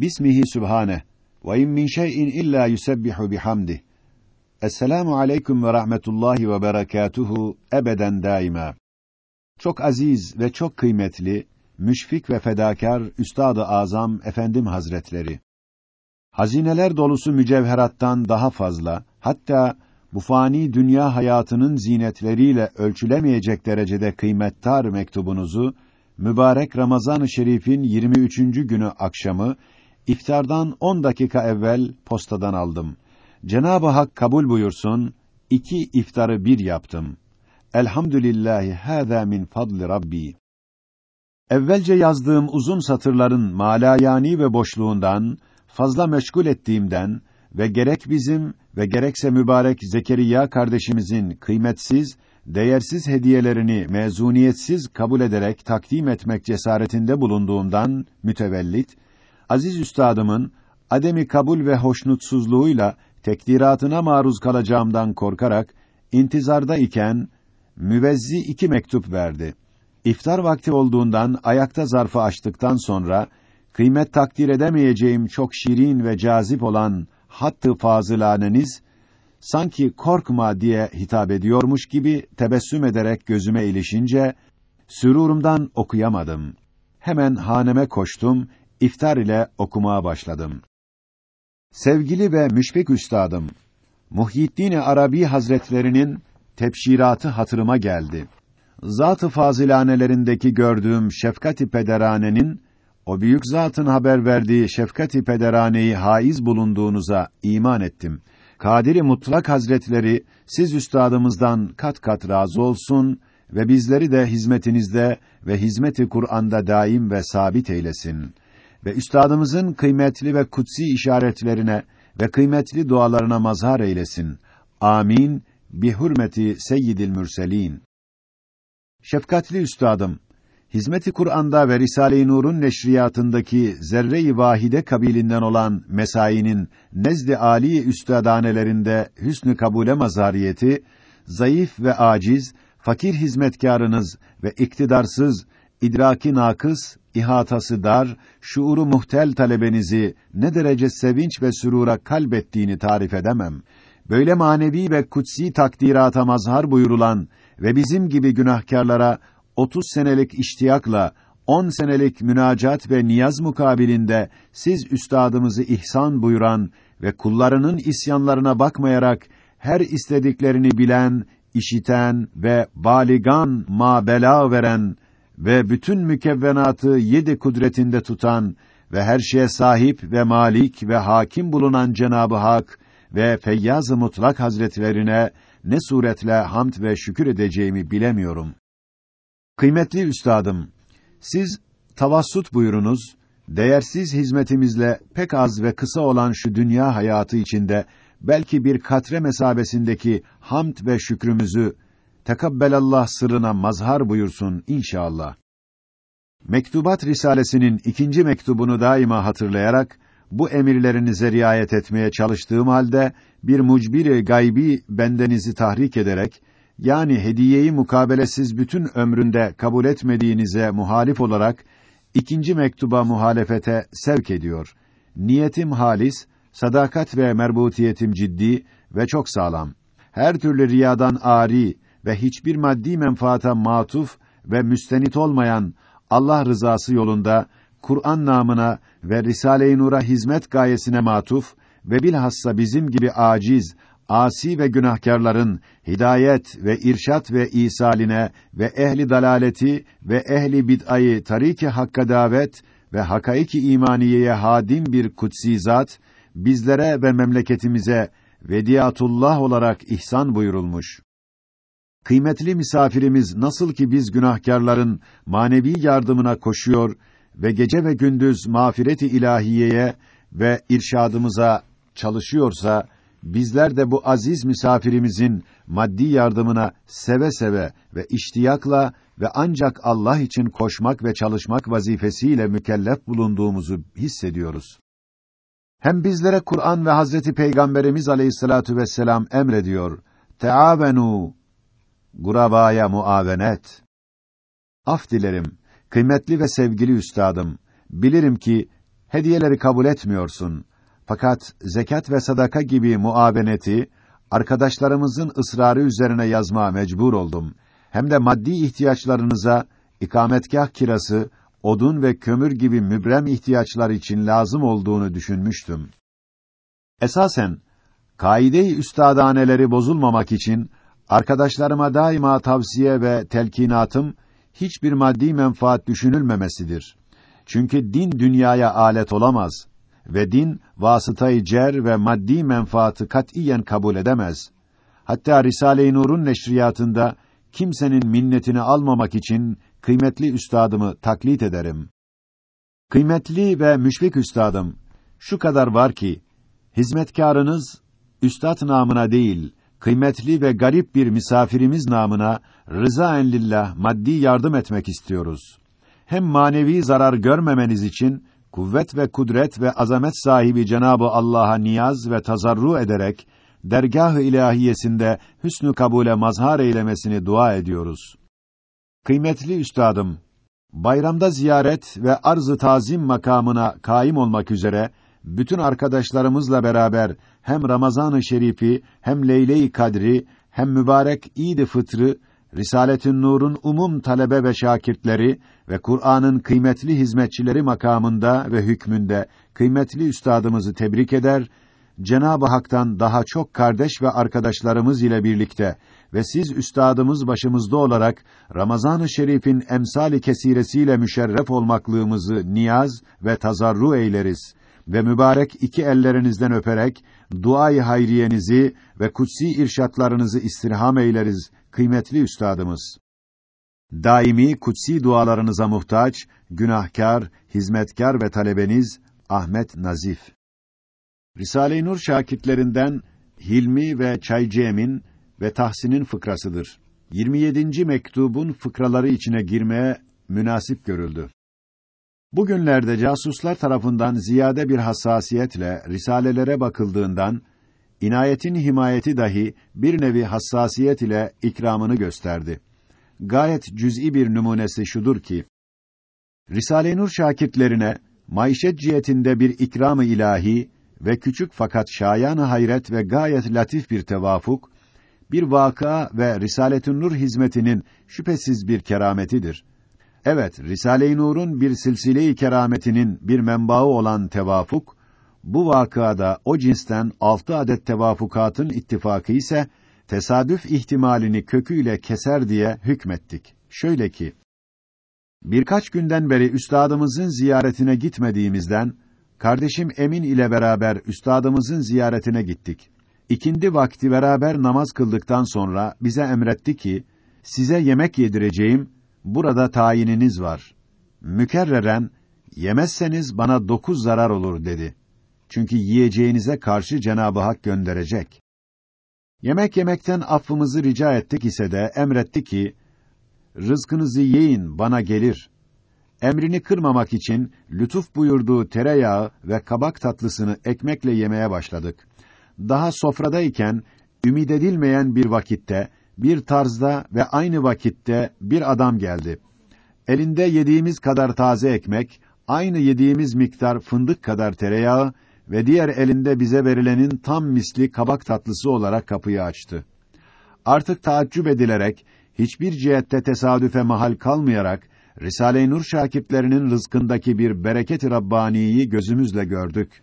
Bismihi Sübhane ve in min şey'in illa yusebbihu bihamdih. Esselamu aleyküm ve rahmetullahi ve berekatuhu ebeden daima. Çok aziz ve çok kıymetli, müşfik ve fedakar Üstad-ı Azam Efendim Hazretleri. Hazineler dolusu mücevherattan daha fazla, hatta bu fani dünya hayatının zinetleriyle ölçülemeyecek derecede kıymettar mektubunuzu mübarek Ramazan-ı Şerif'in 23. günü akşamı iftardan 10 dakika evvel postadan aldım. Cenab-ı Hak kabul buyursun. iki iftarı bir yaptım. Elhamdülillahi hâzâ min fadli rabbi. Evvelce yazdığım uzun satırların malayani ve boşluğundan, fazla meşgul ettiğimden ve gerek bizim ve gerekse mübarek Zekeriya kardeşimizin kıymetsiz, değersiz hediyelerini mezuniyetsiz kabul ederek takdim etmek cesaretinde bulunduğumdan mütevellit, aziz üstadımın ademi kabul ve hoşnutsuzluğuyla tekdiratına maruz kalacağımdan korkarak intizarda iken müvezzi iki mektup verdi. İftar vakti olduğundan ayakta zarfı açtıktan sonra kıymet takdir edemeyeceğim çok şirin ve cazip olan hattı fazılaneniz sanki korkma diye hitap ediyormuş gibi tebessüm ederek gözüme ilişince sürurumdan okuyamadım. Hemen haneme koştum, iftar ile okumaya başladım. Sevgili ve müşfik üstadım, Muhyiddin Arabi Hazretlerinin tebşiratı hatırıma geldi. Zat-ı fazilanelerindeki gördüğüm şefkat-i pederanenin o büyük zatın haber verdiği şefkat-i pederaneyi haiz bulunduğunuza iman ettim. Kadiri Mutlak Hazretleri siz üstadımızdan kat kat razı olsun ve bizleri de hizmetinizde ve hizmeti Kur'an'da daim ve sabit eylesin ve üstadımızın kıymetli ve kutsi işaretlerine ve kıymetli dualarına mazhar eylesin. Amin. Bi hürmeti Seyyidil Mürselin. Şefkatli üstadım, Hizmeti Kur'an'da ve Risale-i Nur'un neşriyatındaki zerre-i vahide kabilinden olan mesainin nezd-i âli üstadanelerinde hüsnü kabule mazariyeti, zayıf ve aciz, fakir hizmetkarınız ve iktidarsız, idraki nakıs, ihatası dar, şuuru muhtel talebenizi ne derece sevinç ve sürura kalbettiğini tarif edemem. Böyle manevi ve kutsi takdirata mazhar buyurulan ve bizim gibi günahkarlara 30 senelik iştiyakla 10 senelik münacat ve niyaz mukabilinde siz üstadımızı ihsan buyuran ve kullarının isyanlarına bakmayarak her istediklerini bilen, işiten ve baligan ma bela veren ve bütün mükevvenatı yedi kudretinde tutan ve her şeye sahip ve malik ve hakim bulunan Cenabı Hak ve Feyyaz-ı Mutlak Hazretlerine ne suretle hamd ve şükür edeceğimi bilemiyorum. Kıymetli üstadım, siz tavassut buyurunuz, değersiz hizmetimizle pek az ve kısa olan şu dünya hayatı içinde belki bir katre mesabesindeki hamd ve şükrümüzü tekabbelallah sırrına mazhar buyursun inşallah. Mektubat Risalesi'nin ikinci mektubunu daima hatırlayarak bu emirlerinize riayet etmeye çalıştığım halde bir mucbir gaybi bendenizi tahrik ederek yani hediyeyi mukabelesiz bütün ömründe kabul etmediğinize muhalif olarak ikinci mektuba muhalefete sevk ediyor. Niyetim halis, sadakat ve merbutiyetim ciddi ve çok sağlam. Her türlü riyadan ari ve hiçbir maddi menfaata matuf ve müstenit olmayan Allah rızası yolunda Kur'an namına ve Risale-i Nur'a hizmet gayesine matuf ve bilhassa bizim gibi aciz, asi ve günahkarların hidayet ve irşat ve isaline ve ehli dalaleti ve ehli bid'ayı tariki hakka davet ve hakaiki imaniyeye hadim bir kutsi zat bizlere ve memleketimize vediyatullah olarak ihsan buyurulmuş. Kıymetli misafirimiz nasıl ki biz günahkarların manevi yardımına koşuyor ve gece ve gündüz mağfireti ilahiyeye ve irşadımıza çalışıyorsa bizler de bu aziz misafirimizin maddi yardımına seve seve ve iştiyakla ve ancak Allah için koşmak ve çalışmak vazifesiyle mükellef bulunduğumuzu hissediyoruz. Hem bizlere Kur'an ve Hazreti Peygamberimiz Aleyhissalatu vesselam emrediyor. Teavenu gurabaya muavenet. Af dilerim, kıymetli ve sevgili üstadım. Bilirim ki Hediyeleri kabul etmiyorsun. Fakat zekat ve sadaka gibi muaveneti arkadaşlarımızın ısrarı üzerine yazmaya mecbur oldum. Hem de maddi ihtiyaçlarınıza ikametgah kirası, odun ve kömür gibi mübrem ihtiyaçlar için lazım olduğunu düşünmüştüm. Esasen kaide-i üstadaneleri bozulmamak için arkadaşlarıma daima tavsiye ve telkinatım hiçbir maddi menfaat düşünülmemesidir. Çünkü din dünyaya alet olamaz ve din vasıtayı cer ve maddi menfaatı katiyen kabul edemez. Hatta Risale-i Nur'un neşriyatında kimsenin minnetini almamak için kıymetli üstadımı taklit ederim. Kıymetli ve müşfik üstadım, şu kadar var ki hizmetkarınız üstad namına değil, kıymetli ve garip bir misafirimiz namına rıza lillah maddi yardım etmek istiyoruz. Hem manevi zarar görmemeniz için kuvvet ve kudret ve azamet sahibi Cenabı Allah'a niyaz ve tazarru ederek dergâh-ı ilahiyesinde hüsnü kabule mazhar eylemesini dua ediyoruz. Kıymetli üstadım, bayramda ziyaret ve arz-ı tazim makamına kaim olmak üzere bütün arkadaşlarımızla beraber hem Ramazan-ı Şerifi hem Leyle-i Kadri hem mübarek İd-i Fıtrı Risaletün Nur'un umum talebe ve şakirtleri ve Kur'an'ın kıymetli hizmetçileri makamında ve hükmünde kıymetli üstadımızı tebrik eder, Cenab-ı Hak'tan daha çok kardeş ve arkadaşlarımız ile birlikte ve siz üstadımız başımızda olarak Ramazan-ı Şerif'in emsali kesiresiyle müşerref olmaklığımızı niyaz ve tazarru eyleriz ve mübarek iki ellerinizden öperek duayı hayriyenizi ve kutsi irşatlarınızı istirham eyleriz kıymetli üstadımız. Daimi kutsi dualarınıza muhtaç, günahkar, hizmetkar ve talebeniz Ahmet Nazif. Risale-i Nur şakitlerinden Hilmi ve Çaycem'in ve Tahsin'in fıkrasıdır. 27. mektubun fıkraları içine girmeye münasip görüldü. Bugünlerde casuslar tarafından ziyade bir hassasiyetle risalelere bakıldığından inayetin himayeti dahi bir nevi hassasiyet ile ikramını gösterdi. Gayet cüz'i bir numunesi şudur ki Risale-i Nur şakirtlerine maişet cihetinde bir ikram-ı ilahi ve küçük fakat şayan hayret ve gayet latif bir tevafuk bir vaka ve Risaletün Nur hizmetinin şüphesiz bir kerametidir. Evet, Risale-i Nur'un bir silsile-i kerametinin bir menbaı olan tevafuk, bu vakada o cinsten altı adet tevafukatın ittifakı ise tesadüf ihtimalini köküyle keser diye hükmettik. Şöyle ki, birkaç günden beri üstadımızın ziyaretine gitmediğimizden, kardeşim Emin ile beraber üstadımızın ziyaretine gittik. İkindi vakti beraber namaz kıldıktan sonra bize emretti ki, size yemek yedireceğim, burada tayininiz var. Mükerreren, yemezseniz bana dokuz zarar olur dedi. Çünkü yiyeceğinize karşı Cenab-ı Hak gönderecek. Yemek yemekten affımızı rica ettik ise de emretti ki, rızkınızı yiyin, bana gelir. Emrini kırmamak için lütuf buyurduğu tereyağı ve kabak tatlısını ekmekle yemeye başladık. Daha sofradayken, ümid edilmeyen bir vakitte, bir tarzda ve aynı vakitte bir adam geldi. Elinde yediğimiz kadar taze ekmek, aynı yediğimiz miktar fındık kadar tereyağı ve diğer elinde bize verilenin tam misli kabak tatlısı olarak kapıyı açtı. Artık taaccüp edilerek, hiçbir cihette tesadüfe mahal kalmayarak, Risale-i Nur şakirtlerinin rızkındaki bir bereket-i Rabbani'yi gözümüzle gördük.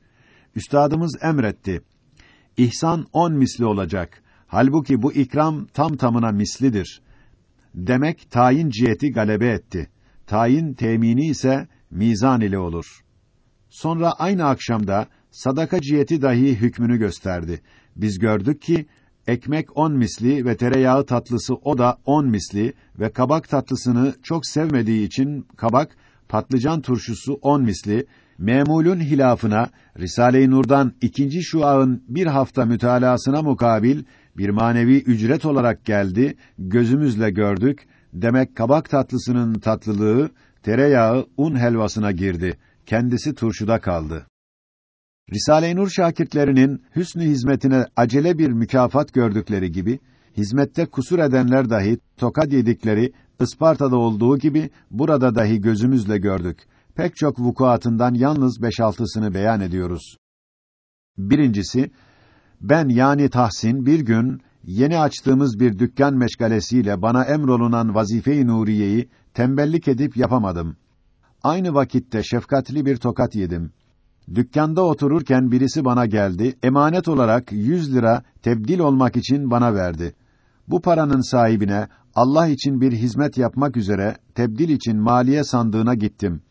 Üstadımız emretti. İhsan on misli olacak. Halbuki bu ikram tam tamına mislidir. Demek tayin ciheti galebe etti. Tayin temini ise mizan ile olur. Sonra aynı akşamda sadaka ciheti dahi hükmünü gösterdi. Biz gördük ki ekmek on misli ve tereyağı tatlısı o da on misli ve kabak tatlısını çok sevmediği için kabak, patlıcan turşusu on misli, memulun hilafına Risale-i Nur'dan ikinci şuağın bir hafta mütalasına mukabil bir manevi ücret olarak geldi, gözümüzle gördük. Demek kabak tatlısının tatlılığı tereyağı un helvasına girdi. Kendisi turşuda kaldı. Risale-i Nur şakirtlerinin hüsnü hizmetine acele bir mükafat gördükleri gibi, hizmette kusur edenler dahi tokat yedikleri Isparta'da olduğu gibi burada dahi gözümüzle gördük. pek çok vukuatından yalnız beş altısını beyan ediyoruz. Birincisi, ben yani Tahsin bir gün yeni açtığımız bir dükkan meşgalesiyle bana emrolunan vazife-i nuriyeyi tembellik edip yapamadım. Aynı vakitte şefkatli bir tokat yedim. Dükkanda otururken birisi bana geldi, emanet olarak yüz lira tebdil olmak için bana verdi. Bu paranın sahibine Allah için bir hizmet yapmak üzere tebdil için maliye sandığına gittim.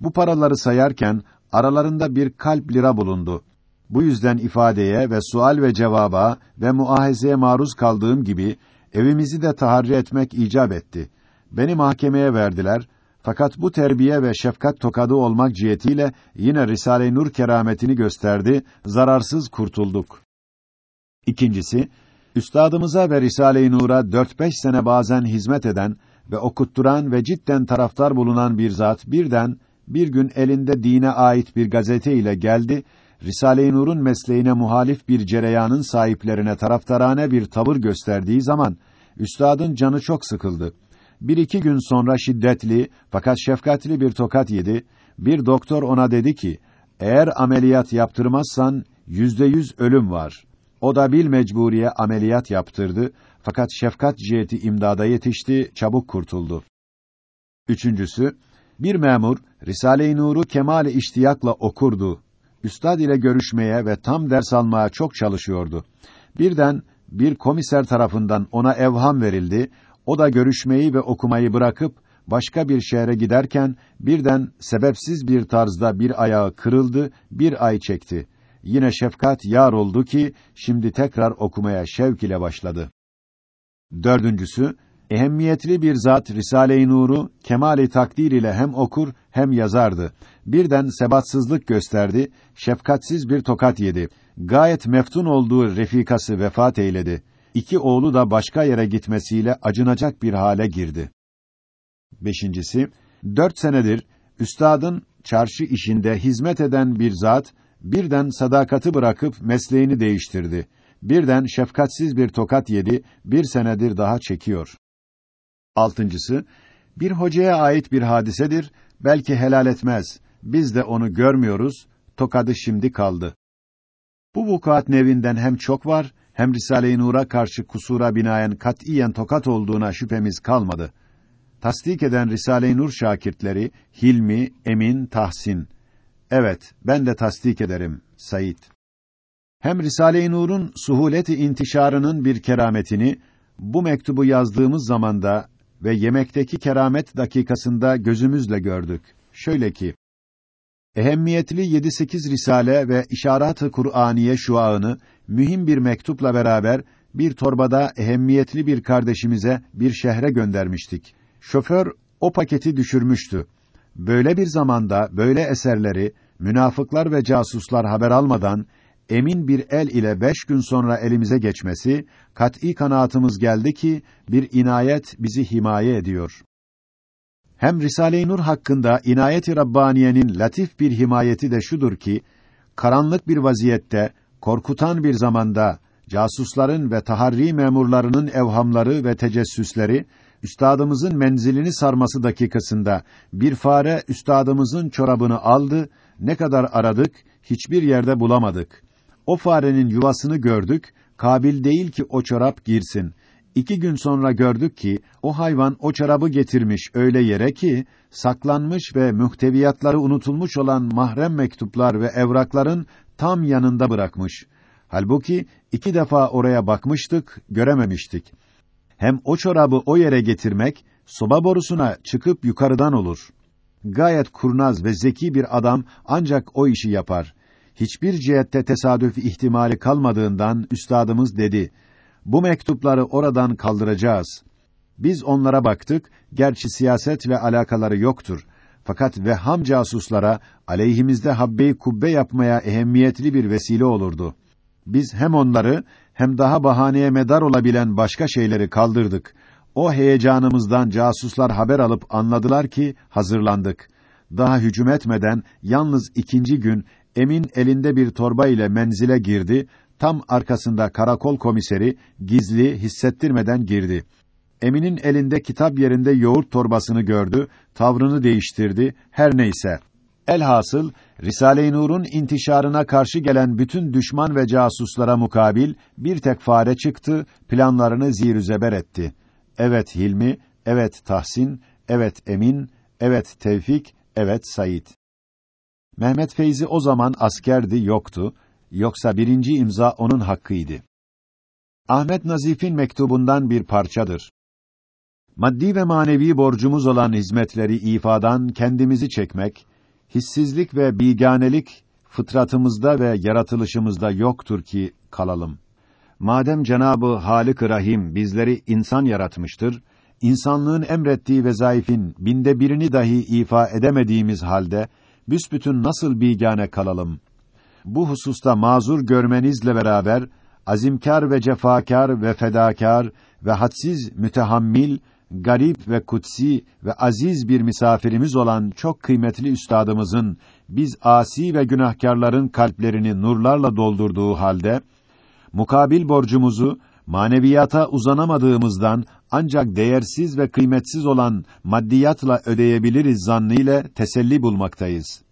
Bu paraları sayarken aralarında bir kalp lira bulundu. Bu yüzden ifadeye ve sual ve cevaba ve muahezeye maruz kaldığım gibi evimizi de taharri etmek icap etti. Beni mahkemeye verdiler. Fakat bu terbiye ve şefkat tokadı olmak cihetiyle yine Risale-i Nur kerametini gösterdi, zararsız kurtulduk. İkincisi, üstadımıza ve Risale-i Nur'a dört beş sene bazen hizmet eden ve okutturan ve cidden taraftar bulunan bir zat birden bir gün elinde dine ait bir gazete ile geldi Risale-i Nur'un mesleğine muhalif bir cereyanın sahiplerine taraftarane bir tavır gösterdiği zaman üstadın canı çok sıkıldı. Bir iki gün sonra şiddetli fakat şefkatli bir tokat yedi. Bir doktor ona dedi ki, eğer ameliyat yaptırmazsan yüzde yüz ölüm var. O da bil mecburiye ameliyat yaptırdı. Fakat şefkat ciheti imdada yetişti, çabuk kurtuldu. Üçüncüsü, bir memur Risale-i Nur'u kemal iştiyakla okurdu üstad ile görüşmeye ve tam ders almaya çok çalışıyordu. Birden bir komiser tarafından ona evham verildi. O da görüşmeyi ve okumayı bırakıp başka bir şehre giderken birden sebepsiz bir tarzda bir ayağı kırıldı, bir ay çekti. Yine şefkat yar oldu ki şimdi tekrar okumaya şevk ile başladı. Dördüncüsü, ehemmiyetli bir zat Risale-i Nur'u kemali takdir ile hem okur hem yazardı. Birden sebatsızlık gösterdi, şefkatsiz bir tokat yedi. Gayet meftun olduğu refikası vefat eyledi. İki oğlu da başka yere gitmesiyle acınacak bir hale girdi. Beşincisi, dört senedir üstadın çarşı işinde hizmet eden bir zat, birden sadakati bırakıp mesleğini değiştirdi. Birden şefkatsiz bir tokat yedi, bir senedir daha çekiyor. Altıncısı, bir hocaya ait bir hadisedir, belki helal etmez. Biz de onu görmüyoruz, tokadı şimdi kaldı. Bu vukuat nevinden hem çok var, hem Risale-i Nur'a karşı kusura binaen katiyen tokat olduğuna şüphemiz kalmadı. Tasdik eden Risale-i Nur şakirtleri, Hilmi, Emin, Tahsin. Evet, ben de tasdik ederim, Said. Hem Risale-i Nur'un suhuleti intişarının bir kerametini, bu mektubu yazdığımız zamanda ve yemekteki keramet dakikasında gözümüzle gördük. Şöyle ki, ehemmiyetli 7-8 risale ve işaret-ı Kur'aniye şuağını mühim bir mektupla beraber bir torbada ehemmiyetli bir kardeşimize bir şehre göndermiştik. Şoför o paketi düşürmüştü. Böyle bir zamanda böyle eserleri münafıklar ve casuslar haber almadan emin bir el ile beş gün sonra elimize geçmesi, kat'î kanaatımız geldi ki, bir inayet bizi himaye ediyor. Hem Risale-i Nur hakkında inayet-i Rabbaniye'nin latif bir himayeti de şudur ki, karanlık bir vaziyette, korkutan bir zamanda, casusların ve taharri memurlarının evhamları ve tecessüsleri, üstadımızın menzilini sarması dakikasında, bir fare üstadımızın çorabını aldı, ne kadar aradık, hiçbir yerde bulamadık. O farenin yuvasını gördük, kabil değil ki o çorap girsin. İki gün sonra gördük ki, o hayvan o çorabı getirmiş öyle yere ki, saklanmış ve muhteviyatları unutulmuş olan mahrem mektuplar ve evrakların tam yanında bırakmış. Halbuki iki defa oraya bakmıştık, görememiştik. Hem o çorabı o yere getirmek, soba borusuna çıkıp yukarıdan olur. Gayet kurnaz ve zeki bir adam ancak o işi yapar hiçbir cihette tesadüf ihtimali kalmadığından üstadımız dedi: Bu mektupları oradan kaldıracağız. Biz onlara baktık, gerçi siyasetle alakaları yoktur. Fakat vehham casuslara aleyhimizde habbe kubbe yapmaya ehemmiyetli bir vesile olurdu. Biz hem onları hem daha bahaneye medar olabilen başka şeyleri kaldırdık. O heyecanımızdan casuslar haber alıp anladılar ki hazırlandık. Daha hücum etmeden yalnız ikinci gün Emin elinde bir torba ile menzile girdi, tam arkasında karakol komiseri gizli hissettirmeden girdi. Emin'in elinde kitap yerinde yoğurt torbasını gördü, tavrını değiştirdi, her neyse. Elhasıl, Risale-i Nur'un intişarına karşı gelen bütün düşman ve casuslara mukabil bir tek fare çıktı, planlarını zirüzeber etti. Evet Hilmi, evet Tahsin, evet Emin, evet Tevfik, evet Said. Mehmet Feyzi o zaman askerdi, yoktu. Yoksa birinci imza onun hakkıydı. Ahmet Nazif'in mektubundan bir parçadır. Maddi ve manevi borcumuz olan hizmetleri ifadan kendimizi çekmek, hissizlik ve biganelik fıtratımızda ve yaratılışımızda yoktur ki kalalım. Madem Cenabı Halik Rahim bizleri insan yaratmıştır, insanlığın emrettiği vezaifin binde birini dahi ifa edemediğimiz halde büsbütün nasıl bigane kalalım? Bu hususta mazur görmenizle beraber azimkar ve cefakar ve fedakar ve hadsiz mütehammil, garip ve kutsi ve aziz bir misafirimiz olan çok kıymetli üstadımızın biz asi ve günahkarların kalplerini nurlarla doldurduğu halde mukabil borcumuzu maneviyata uzanamadığımızdan ancak değersiz ve kıymetsiz olan maddiyatla ödeyebiliriz zannıyla teselli bulmaktayız.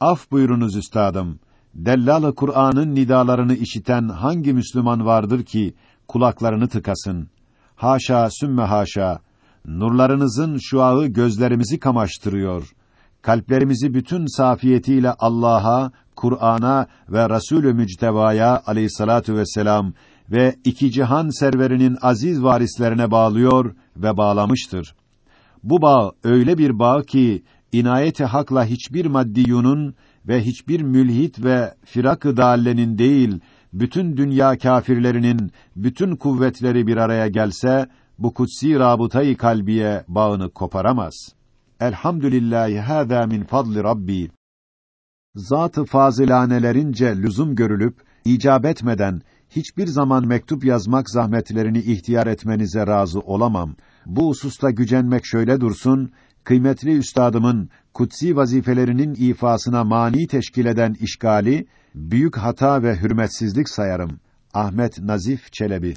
Af buyurunuz üstadım. Dellal-ı Kur'an'ın nidalarını işiten hangi Müslüman vardır ki kulaklarını tıkasın? Haşa sümme haşa. Nurlarınızın şuağı gözlerimizi kamaştırıyor. Kalplerimizi bütün safiyetiyle Allah'a, Kur'an'a ve Resulü Müctevaya Aleyhissalatu vesselam ve iki cihan serverinin aziz varislerine bağlıyor ve bağlamıştır. Bu bağ öyle bir bağ ki inayeti hakla hiçbir maddiyunun ve hiçbir mülhit ve firak-ı dallenin değil, bütün dünya kâfirlerinin bütün kuvvetleri bir araya gelse, bu kutsi rabıtayı kalbiye bağını koparamaz. Elhamdülillahi hâzâ min fadli Rabbi. Zat-ı fazilanelerince lüzum görülüp, icap etmeden, hiçbir zaman mektup yazmak zahmetlerini ihtiyar etmenize razı olamam. Bu hususta gücenmek şöyle dursun, kıymetli üstadımın kutsi vazifelerinin ifasına mani teşkil eden işgali büyük hata ve hürmetsizlik sayarım. Ahmet Nazif Çelebi